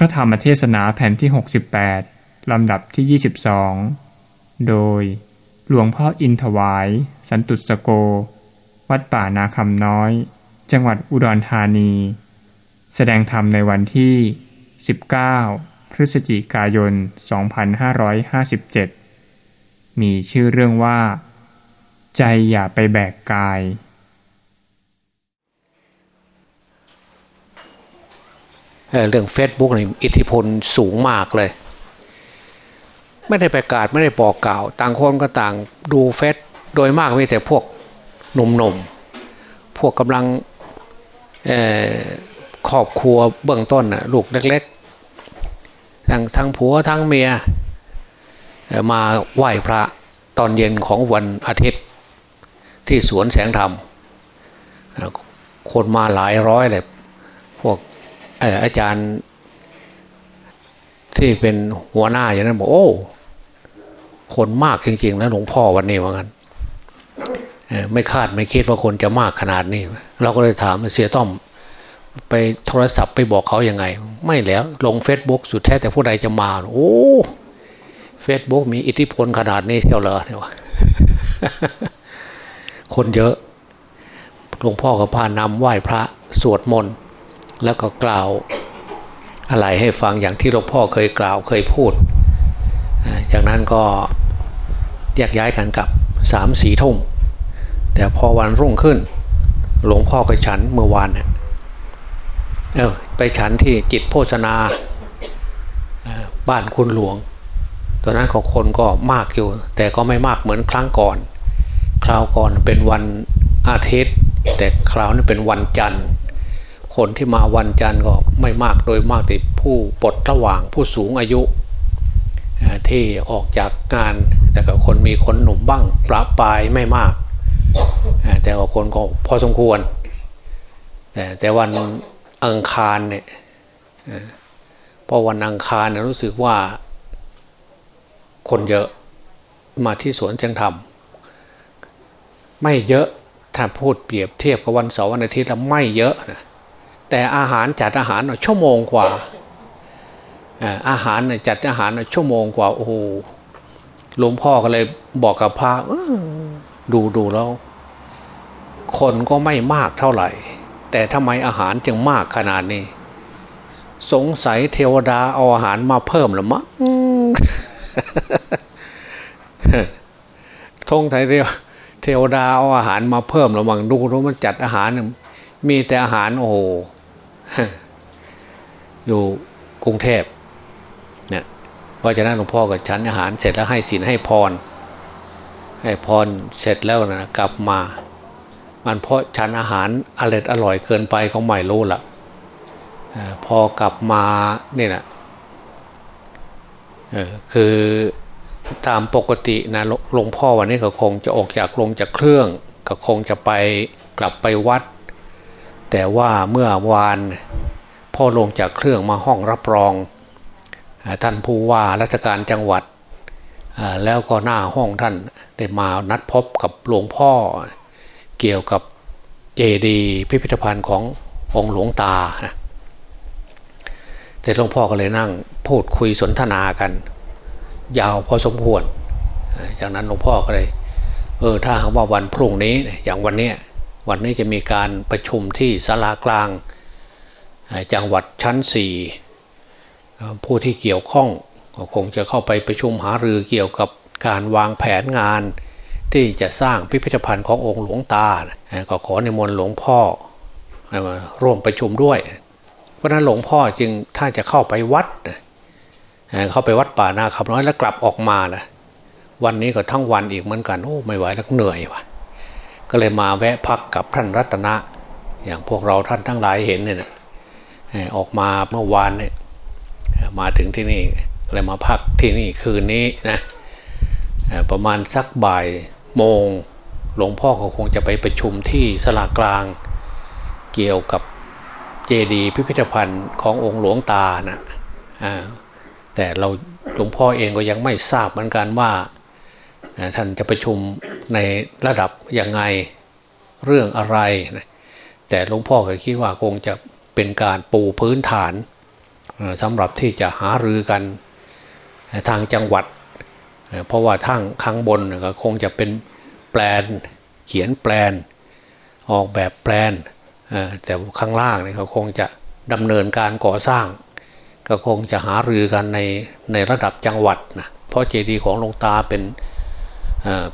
ระธรรมเทศนาแผ่นที่ 68 ลำดับที่ 22 โดยหลวงพ่ออินถวาย สันตุสโก วัดป่านาคำน้อย จังหวัดอุดรธานี แสดงธรรมในวันที่ 19 พฤศจิกายน 2557 มีชื่อเรื่องว่า ใจอย่าไปแบกกาย เรื่อง Facebook นี่อิทธิพลสูงมากเลย ไม่ได้ประกาศไม่ได้บอกกล่าว ต่างคนก็ต่างดูเฟซโดยมากมีแต่พวกหนุ่มๆ พวกกำลังครอบครัวเบื้องต้นน่ะลูกเล็กๆ ทั้งทั้งผัวทั้งเมียมาไหว้พระตอนเย็นของวันอาทิตย์ ที่สวนแสงธรรม คนมาหลายร้อยเลย พวก อาจารย์ที่เป็นหัวหน้าอย่างนั้นบอกโอ้ คนมากจริงๆนะหลวงพ่อวันนี้ว่างั้นไม่คาดไม่คิดว่าคนจะมากขนาดนี้ เราก็เลยถามเสียต้อม ไปโทรศัพท์ไปบอกเขายังไง ไม่แล้วลง Facebook สุดแท้แต่ผู้ใดจะมา โอ้เฟซบุ๊กมีอิทธิพลขนาดนี้เที่ยวเหรเนี่ยวะคนเยอะหลวงพ่อก็พานำไหว้พระสวดมนต์ แล้วก็กล่าวอะไรให้ฟังอย่างที่หลวงพ่อเคยกล่าวเคยพูด จากนั้นก็แยกย้ายกันกลับสามสีทุ่ม แต่พอวันรุ่งขึ้น หลวงพ่อก็ฉันเมื่อวานเนี่ยเออไปฉันที่จิตโภชนาบ้านคุณหลวง ตอนนั้นก็คนก็มากอยู่ แต่ก็ไม่มากเหมือนครั้งก่อน คราวก่อนเป็นวันอาทิตย์ แต่คราวนี้เป็นวันจันทร์ คนที่มาวันจันทร์ก็ไม่มากโดยมากแต่ผู้ปลดระหว่างผู้สูงอายุ ที่ออกจากงาน แต่ก็คนมีคนหนุ่มบ้างประปายไม่มาก แต่ว่าคนก็พอสมควรแต่แต่วันอังคารเนี่ยอ่าพอวันอังคารเนี่ยรู้สึกว่าคนเยอะมาที่สวนเชียงธรรม ไม่เยอะถ้าพูดเปรียบเทียบกับวันเสาร์วันอาทิตย์แล้วไม่เยอะนะ แต่อาหารจัดอาหารน่ะชั่วโมงกว่าเอ่ออาหารน่ะจัดอาหารน่ะชั่วโมงกว่าโอ้โหหลวงพ่อก็เลยบอกกับพระเออดูดูแล้ว คนก็ไม่มากเท่าไหร่ แต่ทำไมอาหารจึงมากขนาดนี้ สงสัยเทวดาเอาอาหารมาเพิ่มหรือมั้งทงไทยเดียวเทวดาเอาอาหารมาเพิ่มหรือมั้งดูแล้วมันจัดอาหารน่ะมีแต่อาหารโอ้โห อยู่กรุงเทพเนี่ยเพราะฉะนั้นหลวงพ่อกับฉันอาหารเสร็จแล้วให้ศีลให้พร ให้พรเสร็จแล้วนะกลับมา มันเพราะฉันอาหารอร่อยอร่อยเกินไปเขาไม่รู้ละพอกลับมาเนี่ยนะคือตามปกตินะหลวหลวงพ่อวันนี้ก็คงจะออกจากลงจากเครื่อง ก็คงจะไปกลับไปวัด แต่ว่าเมื่อวานพ่อลงจากเครื่องมาห้องรับรอง ท่านผู้ว่าราชการจังหวัด แล้วก็หน้าห้องท่านได้มานัดพบกับหลวงพ่อเกี่ยวกับเจดีพิพิธภัณฑ์ขององค์หลวงตานะแต่หลวงพ่อก็เลยนั่งพูดคุยสนทนากัน ยาวพอสมควร จากนั้นหลวงพ่อก็เลยเออถ้าว่าวันพรุ่งนี้อย่างวันเนี้ย วันนี้จะมีการประชุมที่ศาลากลาง จังหวัดชั้นสี่ผู้ที่เกี่ยวข้องก็คงจะเข้าไปประชุมหารือเกี่ยวกับการวางแผนงาน ที่จะสร้างพิพิธภัณฑ์ขององค์หลวงตา ก็ขอในมนหลวงพ่อร่วมประชุมด้วย เพราะฉะนั้นหลวงพ่อจึงถ้าจะเข้าไปวัดเอ่อเข้าไปวัดป่านาคำน้อยแล้วกลับออกมานะวันนี้ก็ทั้งวันอีกเหมือนกันโอ้ไม่ไหวแล้วเหนื่อยว่ะ ก็เลยมาแวะพักกับท่านรัตนะ อย่างพวกเราท่านทั้งหลายเห็นเนี่ยออกมาเมื่อวานเนี่ยมาถึงที่นี่เลยมาพักที่นี่คืนนี้นะประมาณสักบ่ายโมงหลวงพ่อก็คงจะไปประชุมที่สลากลาง เกี่ยวกับเจดีย์พิพิธภัณฑ์ขององค์หลวงตานะอ่าแต่เราหลวงพ่อเองก็ยังไม่ทราบเหมือนกันว่า ท่านจะประชุมในระดับยังไงเรื่องอะไรนะแต่หลวงพ่อก็คิดว่าคงจะเป็นการปูพื้นฐานสำหรับที่จะหารือกันทางจังหวัด เพราะว่าทางข้างบนก็คงจะเป็นแปลนเขียนแปลน ออกแบบแปลน แต่ข้างล่างเนี่ยเขาคงจะดำเนินการก่อสร้าง ก็คงจะหารือกันในในระดับจังหวัดนะเพราะเจดีย์ของหลวงตาเป็น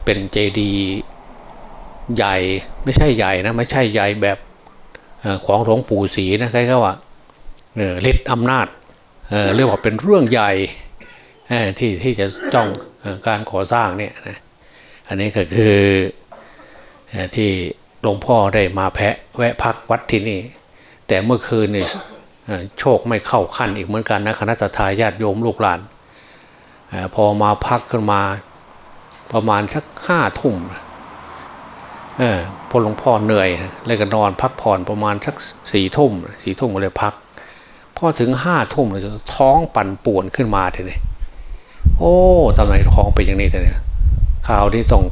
เป็นเจดีย์ใหญ่ไม่ใช่ใหญ่นะไม่ใช่ใหญ่แบบของหลวงปู่ศรีนะใครก็ว่าฤทธิ์อำนาจเเรียกว่าเป็นเรื่องใหญ่ที่ที่จะจ้องการก่อสร้างเนี่ยนะอันนี้ก็คือที่หลวงพ่อได้มาแพะแวะพักวัดที่นี่ แต่เมื่อคืนนี่โชคไม่เข้าขั้นอีกเหมือนกันนะคณะทาญาติโยมลูกหลาน พอมาพักขึ้นมา ประมาณสักห้าทุ่มเออพอหลวงพ่อเหนื่อยเลยก็นอนพักผ่อนประมาณสักสี่ทุ่มสี่ทุ่มก็เลยพักพอถึงห้าทุ่มเลยท้องปั่นป่วนขึ้นมาทีนี้โอ้ทำไมท้องเป็นอย่างนี้แต่เนี่ยข่าวนี้ต้อง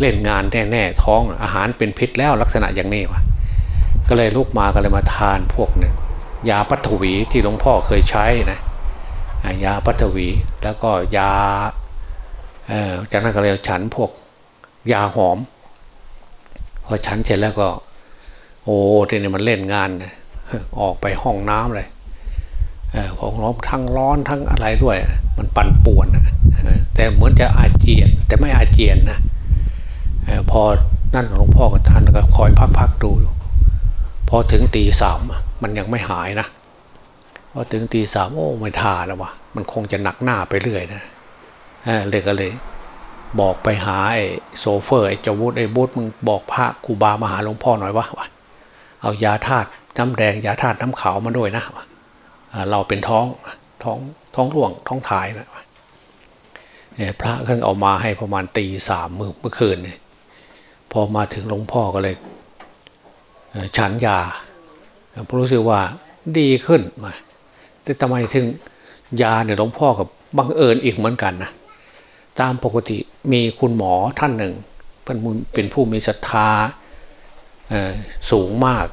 เล่นงานแน่ๆท้องอาหารเป็นพิษแล้วลักษณะอย่างนี้วะก็เลยลุกมาก็เลยมาทานพวกหนึ่งยาปัทวีที่หลวงพ่อเคยใช้นะยาปัทวีแล้วก็ยา จากนั้นก็เลยฉันพวกยาหอม พอฉันเสร็จแล้วก็ โอ้ทีนี้มันเล่นงานออกไปห้องน้ำเลยของร้อนทั้งร้อนทั้งอะไรด้วย มันปั่นป่วนแต่เหมือนจะอาเจียน แต่ไม่อาเจียนนะพอนั่นหลวงพ่อกับท่านก็คอยพักๆดู พอถึงตีสามมันยังไม่หายนะพอถึงตีสามโอ้ไม่ทาแล้ววะมันคงจะหนักหน้าไปเรื่อยนะ เลยก็เลย บอกไปหาไอ้โซเฟอร์ไอ้เจ้าวุฒิไอ้บุตมึงบอกพระครูบามาหาหลวงพ่อหน่อยวะเอายาธาตุน้ำแดงยาธาตุน้ำขาวมาด้วยนะเราเป็นท้องท้องท้องร่วงท้องถ่ายนะพระเพิ่งเอามาให้ประมาณตีสามมือเมื่อคืนเนี่ยพอมาถึงหลวงพ่อก็เลยฉันยาพรู้สึกว่าดีขึ้นมาแต่ทำไมถึงยาเนี่ยหลวงพ่อกับบังเอิญอีกเหมือนกันนะ ตามปกติมีคุณหมอท่านหนึ่งเป็นเป็นผู้มีศรัทธาสูงมาก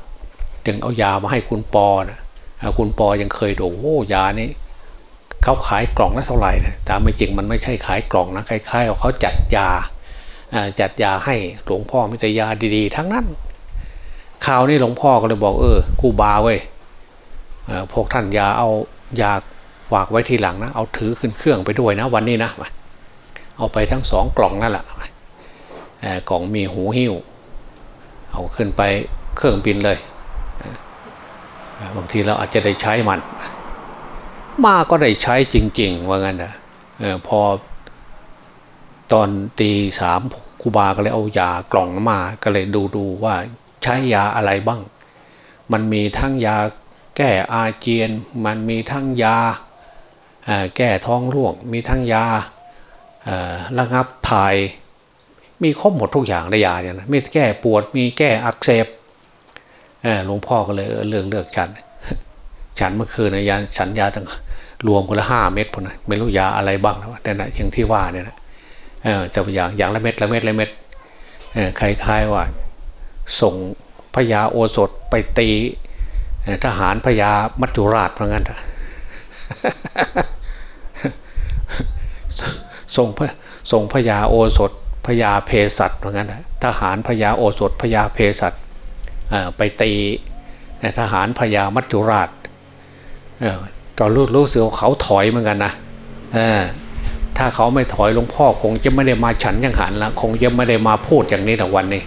จึงเอายามาให้คุณปอนะคุณปอยังเคยดูโอ้ยานี้เขาขายกล่องละเท่าไหร่นะแต่ไม่จริงมันไม่ใช่ขายกล่องนะคล้ายๆเขาจัดยาจัดยาให้หลวงพ่อมิตรยาดีๆ ทั้งนั้นคราวนี้หลวงพ่อก็เลยบอกเออกูบาเว้ยพวกท่านยาเอายาฝากไว้ทีหลังนะ เอาถือขึ้นเครื่องไปด้วยนะวันนี้นะ เอาไปทั้งสองกล่องนั่นแหละกล่องมีหูหิ้ว เอาขึ้นไปเครื่องบินเลยบางทีเราอาจจะได้ใช้มัน มาก็ได้ใช้จริง ๆ ว่างั้นนะพอตอนตีสามครูบาก็เลยเอายากล่องมา ก็เลยดูดูว่าใช้ยาอะไรบ้าง มันมีทั้งยาแก้อาเจียน มันมีทั้งยาแก้ท้องร่วง มีทั้งยา ระงับถ่าย มีครบหมดทุกอย่างในยาเนี่ยนะมีแก้ปวดมีแก้อักเสบหลวงพ่อก็เลยเลือกเลือกฉัน ฉันเมื่อคืนนะยาฉันยาตั้งรวมคนละห้าเม็ดพอนะไม่รู้ยาอะไรบ้างแล้วแต่นะอย่างที่ว่าเนี่ยนะแต่อย่างอย่างละเม็ดละเม็ดละเม็ดคล้ายๆว่า ส่งพญาโอสถไปตีทหารพญามัจจุราชเหมือนกัน ส่งพระส่งพญาโอสถพญาเพศัตเหมือนกันทหารพญาโอสถพญาเพศัตไปตีทหารพญามัจจุราชตอนรู้รู้สึกเขาถอยเหมือนกันนะถ้าเขาไม่ถอยหลวงพ่อคงจะไม่ได้มาฉันยังหันละคงจะไม่ได้มาพูดอย่างนี้แต่วันนี้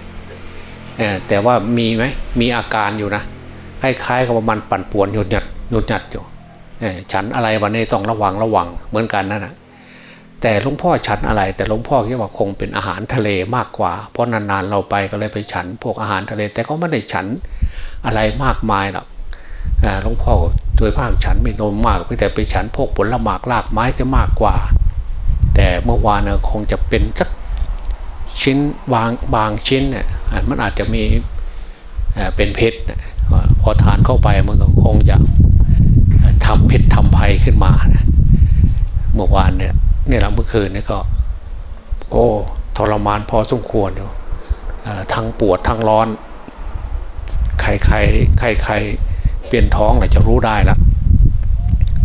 แต่ว่ามีไหมมีอาการอยู่นะคล้ายๆกับมันปั่นป่วนหยุดหยัดหยุดหยัดอยู่ฉันอะไรวันนี้ต้องระวังระวังเหมือนกันนั่นนะ แต่หลวงพ่อฉันอะไร แต่หลวงพ่อคิดว่าคงเป็นอาหารทะเลมากกว่า เพราะนานๆเราไปก็เลยไปฉัน พวกอาหารทะเล แต่ก็ไม่ได้ฉันอะไรมากมายหรอกหลวงพ่อโดยภาคฉันไม่นมมากเพียงแต่ไปฉันพวกผลหมากรากไม้จะมากกว่า แต่เมื่อวานคงจะเป็นสักชิ้นบางบางชิ้นเนี่ยมันอาจจะมีเป็นเพชรพอทานเข้าไปมันก็คงจะทำเพชรทำภัยขึ้นมาเมื่อวานเนี่ย นี่แหละเมื่อคืนนี่ก็ โอ้ทรมานพอสมควรอยู่ทั้งปวดทั้งร้อน ใครใครใครใครเปลี่ยนท้องเลยจะรู้ได้ละ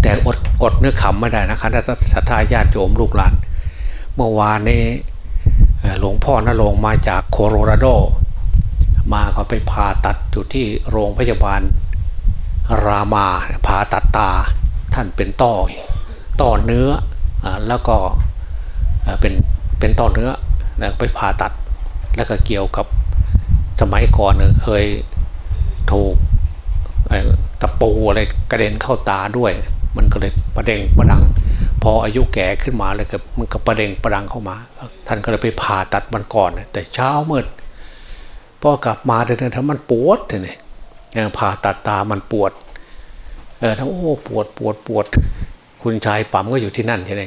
แต่อดอดเนื้อขำไม่ได้นะคะถ้าศรัทธาญาติโยมลูกหลาน เมื่อวานนี้หลวงพ่อนรงมาจากโคโลราโด มาเขาไปผ่าตัดอยู่ที่โรงพยาบาลรามาผ่าตัดตาท่านเป็นต้อต้อเนื้อ แล้วก็เป็นเป็นต้อเนื้อไปผ่าตัดแล้วก็เกี่ยวกับสมัยก่อนเคยถูกตะปูอะไรกระเด็นเข้าตาด้วย มันก็เลยประเด็งประดัง พออายุแก่ขึ้นมาเลยก็มันก็ประเด็งประดังเข้ามา ท่านก็เลยไปผ่าตัดมันก่อน แต่เช้ามืดพอกลับมาเดินทำมันปวดเลยผ่าตัดตามันปวดเออทั้งโอ้ปวดปวดปวด คุณชายปั๊มก็อยู่ที่นั่นใช่ไหม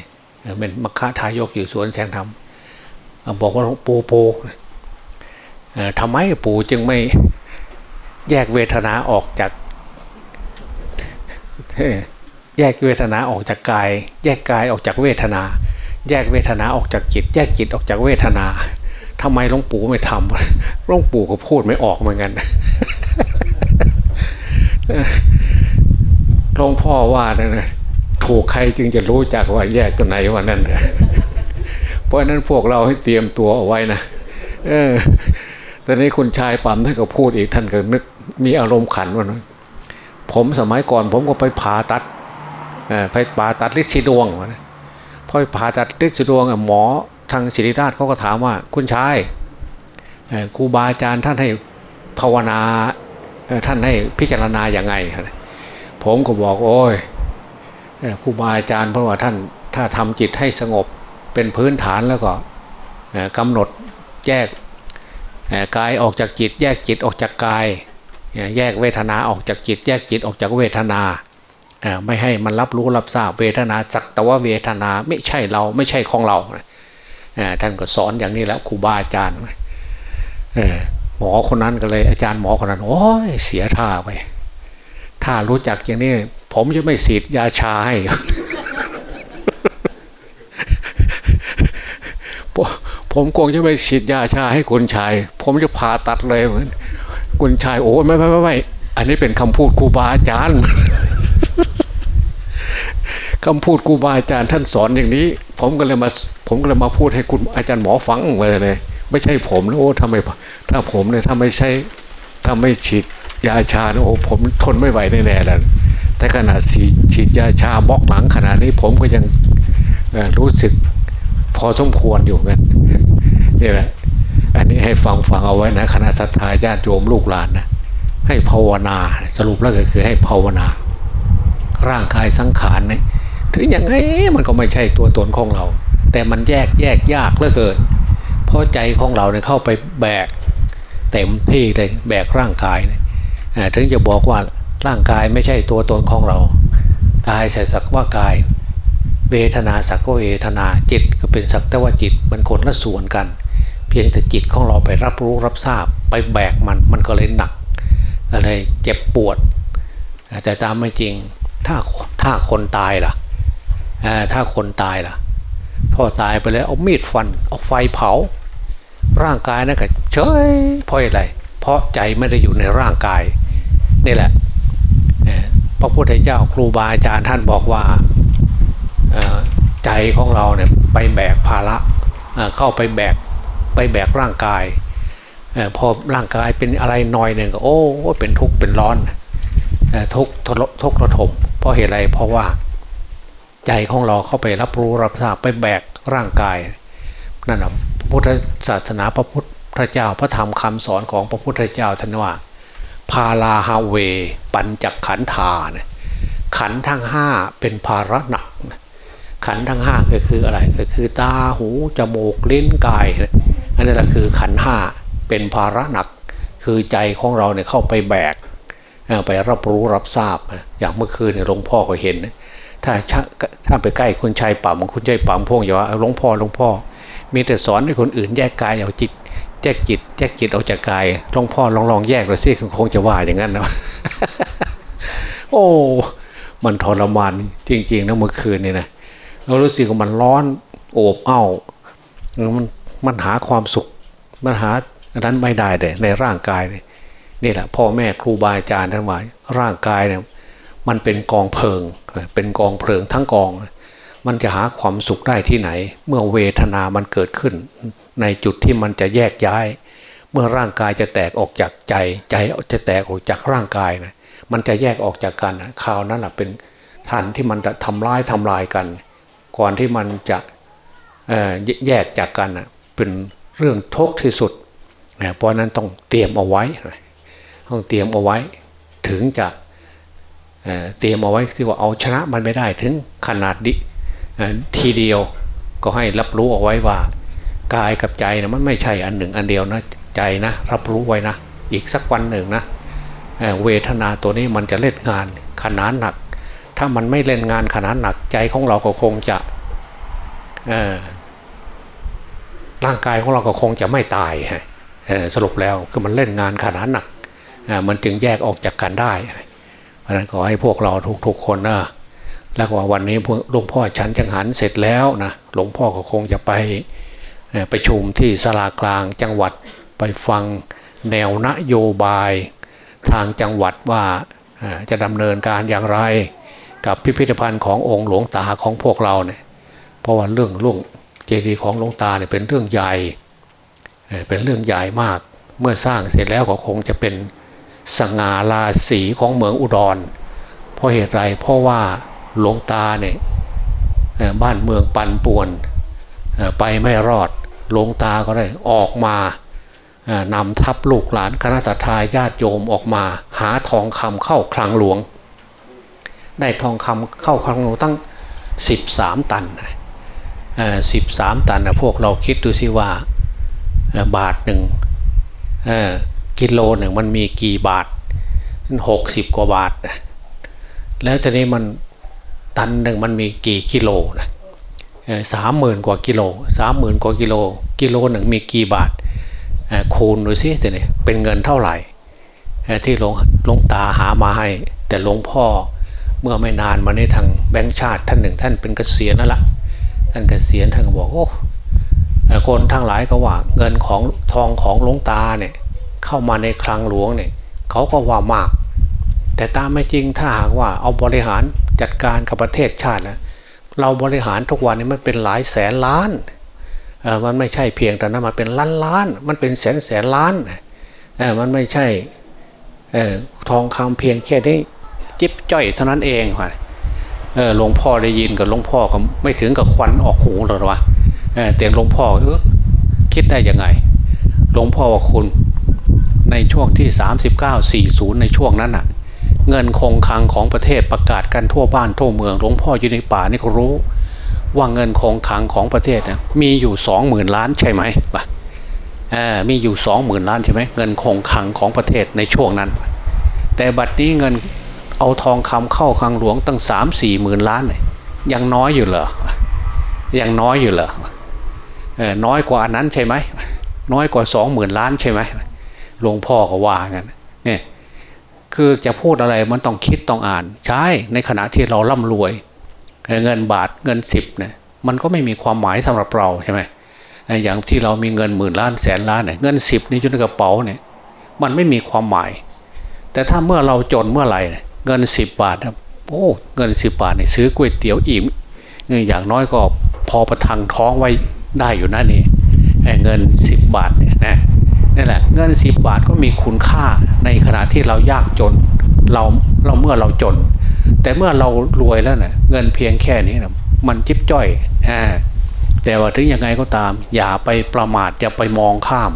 เป็นมัคคะทายกอยู่สวนแสงธรรมบอกว่าปูปูทำไมปู่จึงไม่แยกเวทนาออกจาก แยกเวทนาออกจากกาย แยกกายออกจากเวทนา แยกเวทนาออกจากจิต แยกจิตออกจากเวทนาทำไมหลวงปู่ไม่ทำหลวงปู่ก็พูดไม่ออกเหมือนกันหลวงพ่อว่านะ ถูกใครจึงจะรู้จักว่าแยกตัวไหนวันนั้นเพราะนั้นพวกเราให้เตรียมตัวเอาไว้นะเออตอนนี้คุณชายปั๊มท่านก็พูดอีกท่านก็นึกมีอารมณ์ขันว่านะผมสมัยก่อนผมก็ไปผ่าตัดไปผ่าตัดลิซิดวงนะพอไปผ่าตัดลิซิดวงหมอทางศิริราชเขาก็ถามว่า คุณชายครูบาอาจารย์ท่านให้ภาวนาท่านให้พิจารณาอย่างไง ผมก็บอกโอ้ย ครูบาอาจารย์เพราะว่าท่านถ้าทำจิตให้สงบเป็นพื้นฐานแล้วก็กำหนดแยกกายออกจากจิต แยกจิตออกจากกาย แยกเวทนาออกจากจิต แยกจิตออกจากเวทนาไม่ให้มันรับรู้รับทราบเวทนาสักแต่ว่าเวทนาไม่ใช่เราไม่ใช่ของเราท่านก็สอนอย่างนี้แล้วครูบาอาจารย์หมอคนนั้นก็เลยอาจารย์หมอคนนั้นโอ้ยเสียท่าไปถ้ารู้จักอย่างนี้ ผมจะไม่สีดยาชาให้ผมคงจะไปฉีดยาชาให้คุณชาย ผมจะผ่าตัดเลยเหมือนคุณชายโอ้ไม่ไม่ไม่ไม่อันนี้เป็นคำพูดครูบาอาจารย์คำพูดครูบาอาจารย์ท่านสอนอย่างนี้ ผมก็เลยมาผมก็เลยมาพูดให้คุณอาจารย์หมอฟังเลยเลย ไม่ใช่ผมนะโอ้ทำไมถ้าผมเนี่ยถ้าไม่ใช่ถ้าไม่ฉีดยาชาโอ้ผมทนไม่ไหวแน่ๆแล้ว แต่ขนาดฉีดยาชาบล็อกหลังขนาดนี้ผมก็ยังรู้สึกพอสมควรอยู่กันนี่แหละอันนี้ให้ฟังฟังเอาไว้นะคณะสัตยาญาติโยมลูกหลานนะให้ภาวนาสรุปแล้วก็คือให้ภาวนา ร่างกายสังขารเนี่ยถึงอย่างไงมันก็ไม่ใช่ตัวตนของเรา แต่มันแยกแยกยากเหลือเกินเพราะใจของเราเนี่ยเข้าไปแบกเต็มที่เลยแบกร่างกายเนี่ยถึงจะบอกว่า ร่างกายไม่ใช่ตัวตนของเรา กายใส่สักว่ากาย เวทนาสักว่าเวทนาจิตก็เป็นสักแต่ว่าจิตมันคนละส่วนกัน เพียงแต่จิตของเราไปรับรู้รับทราบไปแบกมันมันก็เลยหนักอะไรเจ็บปวด แต่ตามไม่จริงถ้าถ้าคนตายล่ะถ้าคนตายล่ะพ่อตายไปแล้วเอามีดฟันเอาไฟเผา ร่างกายนั่นก็เฉยเพราะอะไรเพราะใจไม่ได้อยู่ในร่างกายนี่แหละ พระพุทธเจ้าครูบาอาจารย์ท่านบอกว่าใจของเราเนี่ยไปแบกภาระเข้าไปแบกไปแบกร่างกายพอร่างกายเป็นอะไรหน่อยหนึ่งก็โอ้เป็นทุกข์เป็นร้อนทุกข์ทุกข์ระทมเพราะเหตุอะไรเพราะว่าใจของเราเข้าไปรับรู้รับทราบไปแบกร่างกายนั่นแหะพุทธศาสนาพระพุทธเจ้าพระธรรมคำสอนของพระพุทธเจ้าท่านว่า พาลาฮาเว ปัญจขันธาเนี่ยขันทั้งห้าเป็นภาระหนักขันทั้งห้าก็คืออะไรก็คือตาหูจมูกลิ้นกายอันนี้แหละคือขันห้าเป็นภาระหนัก คือใจของเราเนี่ยเข้าไปแบกไปรับรู้รับทราบ อย่างเมื่อคืนเนี่ยหลวงพ่อก็เห็น ถ้าถ้าไปใกล้คุณชายป่ามคุณชายป่ามพวกอย่าว่าหลวงพ่อหลวงพ่อ มีแต่สอนให้คนอื่นแยกกายเอาจิต แยกจิตแยกจิตออกจากกายหลวงพ่อลองลองแยกดูสิคงจะว่าอย่างนั้นนะโอ้มันทรมานจริงๆนะเมื่อคืนนี่นะเรารู้สึกว่ามันร้อนโอบอ้าวมันมันหาความสุขมันหาอันนั้นไม่ได้เลยในร่างกายเลยนี่แหละพ่อแม่ครูบาอาจารย์ทั้งหลาร่างกายเนี่ยมันเป็นกองเพลิง เป็นกองเพลิงทั้งกอง มันจะหาความสุขได้ที่ไหน เมื่อเวทนามันเกิดขึ้น ในจุดที่มันจะแยกย้าย เมื่อร่างกายจะแตกออกจากใจ ใจจะแตกออกจากร่างกายนะมันจะแยกออกจากกันคราวนั้นแหะเป็นทันที่มันจะทำร้ายทำลายกัน ก่อนที่มันจะแยกจากกันเป็นเรื่องทุกข์ที่สุด เพราะนั้นต้องเตรียมเอาไว้ต้องเตรียมเอาไว้ถึงจะเตรียมเอาไว้ที่ว่าเอาชนะมันไม่ได้ถึงขนาดดิทีเดียวก็ให้รับรู้เอาไว้ว่า กายกับใจนะมันไม่ใช่อันหนึ่งอันเดียวนะใจนะรับรู้ไว้นะ อีกสักวันหนึ่งนะเวทนาตัวนี้มันจะเล่นงานขนาดหนัก ถ้ามันไม่เล่นงานขนาดหนักใจของเราก็คงจะร่างกายของเราก็คงจะไม่ตายสรุปแล้วคือมันเล่นงานขนาดหนักมันจึงแยกออกจากกันได้ เพราะนั้นขอให้พวกเราทุกๆคนนะแล้วก็วันนี้หลวงพ่อฉันจังหันเสร็จแล้วนะหลวงพ่อก็คงจะไป ไปชุมที่สลากลางจังหวัดไปฟังแนวนโยบายทางจังหวัดว่าจะดำเนินการอย่างไร กับพิพิธภัณฑ์ขององค์หลวงตาของพวกเราเนี่ยเพราะว่าเรื่องลุงเจดีย์ของหลวงตาเนี่ยเป็นเรื่องใหญ่เป็นเรื่องใหญ่มาก เมื่อสร้างเสร็จแล้วก็คงจะเป็นสง่าราศีของเมืองอุดร เพราะเหตุไรเพราะว่าหลวงตาเนี่ยบ้านเมืองปันป่วนไปไม่รอด หลวงตาก็ได้ออกมานำทัพลูกหลานคณะสัตยาญาติโยมออกมา หาทองคำเข้าคลังหลวง ได้ทองคำเข้าคลังหลวงตั้ง 13 ตันสิบสามตันนะพวกเราคิดดูสิว่าบาทหนึ่งกิโลหนึ่งมันมีกี่บาทหกสิบกว่าบาทแล้วทีนี้มันตันหนึ่งมันมีกี่กิโลนะ สามหมื่นกว่ากิโลสามหมื่นกว่ากิโล กิโลหนึ่งมีกี่บาทคูณดูสิแต่เนี่ยเป็นเงินเท่าไหร่ที่หลวงหลวงตาหามาให้ แต่หลวงพ่อเมื่อไม่นานมาในทางแบงค์ชาติท่านหนึ่ง ท่านเป็นเกษียณนั่นแหละท่านเกษียณท่านก็บอกโอ้คนทั้งหลายก็ว่าเงินของทองของหลวงตาเนี่ยเข้ามาในคลังหลวงเนี่ยเขาก็ว่ามาก แต่ตามไม่จริงถ้าหากว่าเอาบริหารจัดการกับประเทศชาตินะ เราบริหารทุกวันนี้มันเป็นหลายแสนล้านมันไม่ใช่เพียงแต่นั้นมันเป็นล้านล้าน มันเป็นแสนแสนล้านมันไม่ใช่ทองคำเพียงแค่นี้จิบจ้อยเท่านั้นเองค่ะหลวงพ่อได้ยินกับหลวงพ่อก็ไม่ถึงกับควันออกหูหรอกวะเออแต่หลวงพ่อเออคิดได้ยังไง หลวงพ่อว่าคุณในช่วงที่ 39 40 ในช่วงนั้นน่ะ เงินคงคลังของประเทศประกาศกันทั่วบ้านทั่วเมืองหลวงพ่ออยู่ในป่านี่ก็รู้ ว่าเงินคงคลังของประเทศนะมีอยู่สองหมื่นล้านใช่ไหมปะมีอยู่สองหมื่นล้านใช่ไหมเงินคงคลังของประเทศในช่วงนั้น แต่บัดนี้เงินเอาทองคำเข้าคลังหลวงตั้งสามสี่หมื่นล้านเลยยังน้อยอยู่เหรอยังน้อยอยู่เหรอน้อยกว่านั้นใช่ไหมน้อยกว่าสองหมื่นล้านใช่ไหมหลวงพ่อก็ว่ากันเนี่ย คือจะพูดอะไรมันต้องคิดต้องอ่าน ใช่ในขณะที่เราร่ำรวย เงินบาทเงินสิบเนี่ยมันก็ไม่มีความหมายสำหรับเราใช่ไหมอย่างที่เรามีเงินหมื่นล้านแสนล้านเนี่ยเงินสิบนี่จนกระเป๋าเนี่ยมันไม่มีความหมาย แต่ถ้าเมื่อเราจนเมื่อไหร่เงินสิบบาทโอ้เงินสิบบาทเนี่ยซื้อก๋วยเตี๋ยวอิ่มอย่างน้อยก็พอประทังท้องไว้ได้อยู่นั่นนี่เงินสิบบาทเนี่ยนะ นี่แหละเงินสิบบาทก็มีคุณค่าในขณะที่เรายากจนเราเราเมื่อเราจน แต่เมื่อเรารวยแล้วเนะ่ยเงินเพียงแค่นี้นะมันจิ๊บจ้อยแต่ว่าถึงยังไงก็ตาม อย่าไปประมาทอย่าไปมองข้าม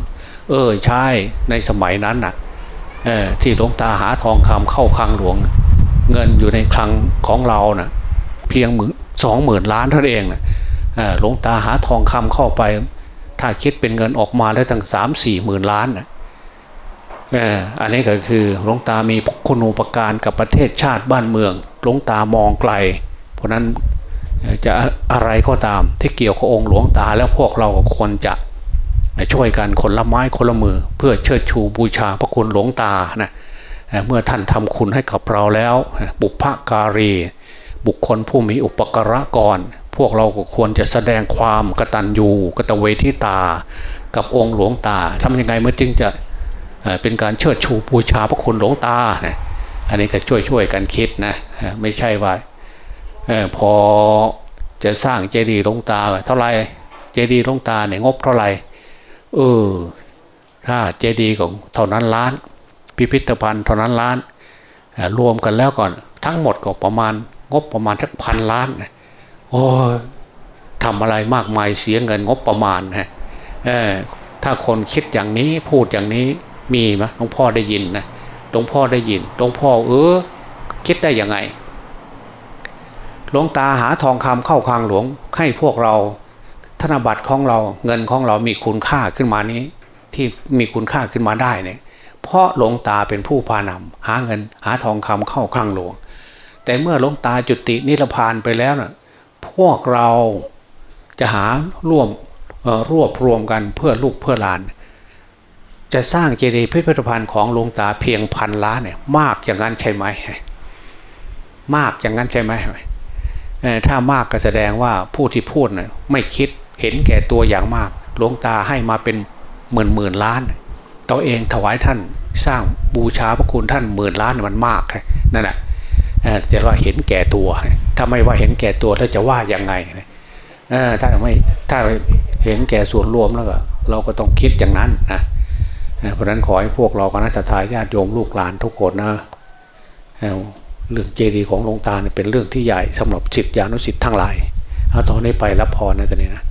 เออใช่ในสมัยนั้นนะ่ะเออที่หลวงตาหาทองคำเข้าคลังหลวงเงินอยู่ในคลังของเรานะ่ะเพียงหมื่นสองหมื่นล้านเท่านั้นเองนะ่ะหลวงตาหาทองคำเข้าไป ถ้าคิดเป็นเงินออกมาแล้วตั้งสามสี่หมื่นล้านนะอันนี้ก็คือหลวงตามีคุณูปการกับประเทศชาติบ้านเมืองหลวงตามองไกล เพราะนั้นจะอะไรก็ตามที่เกี่ยวกับองค์หลวงตาแล้วพวกเราควรจะช่วยกันคนละไม้คนละมือ เพื่อเชิดชูบูชาพระคุณหลวงตานะเมื่อท่านทำคุณให้กับเราแล้ว บุพการี บุคคลผู้มีอุปการะก่อน พวกเราก็ควรจะแสดงความกตัญญูกตเวทิตา กับองค์หลวงตาทำยังไงเมื่อจึงจะเป็นการเชิดชูบูชาพระคุณหลวงตาอันนี้ก็ช่วยช่วยกันคิดนะไม่ใช่ว่าออพอจะสร้างเจดีย์หลวงตา เท่าไหรเจดีย์หลวงตาเนี่ยงบเท่าไหร่เออถ้าเจดีย์ของเท่านั้นล้าน พิพิธภัณฑ์เท่านั้นล้านรวมกันแล้วก่อนทั้งหมดก็ประมาณงบประมาณสักพันล้าน โอ้ทำอะไรมากมายเสียเงินงบประมาณฮะถ้าคนคิดอย่างนี้พูดอย่างนี้มีไหมหลวงพ่อได้ยินนะหลวงพ่อได้ยินหลวงพ่อเออคิดได้ยังไงหลวงตาหาทองคำเข้าคลังหลวงให้พวกเรา ธนบัตรของเราเงินของเรามีคุณค่าขึ้นมานี้ ที่มีคุณค่าขึ้นมาได้เนี่ยเพราะหลวงตาเป็นผู้พานำหาเงินหาทองคำเข้าคลังหลวง แต่เมื่อหลวงตาจุตินิพพานไปแล้วน่ะ พวกเราจะหาร่วมรวบรวมกันเพื่อลูกเพื่อหลาน จะสร้างเจดีย์พิพิธภัณฑ์ของหลวงตาเพียงพันล้านเนี่ยมากอย่างนั้นใช่ไหมมากอย่างนั้นใช่ไหมถ้ามากก็แสดงว่าผู้ที่พูดน่ะไม่คิดเห็นแก่ตัวอย่างมากหลวงตาให้มาเป็นหมื่นหมื่นล้านตัวเองถวายท่านสร้างบูชาพระคุณท่านหมื่นล้านมันมากนั่นแหละ จะว่าเห็นแก่ตัว ถ้าไม่ว่าเห็นแก่ตัวแล้วจะว่ายังไงถ้าไม่ถ้าเห็นแก่ส่วนรวมแล้วก็เราก็ต้องคิดอย่างนั้นนะเพราะนั้นขอให้พวกเราคณะทาญาติโยมลูกหลานทุกคนนะเรื่องเจดีย์ของหลวงตาเนี่ยเป็นเรื่องที่ใหญ่สำหรับสิทธิอนุสิทธิ์ทั้งหลายเอาตอนนี้ไปรับพรนะตอนนี้นะ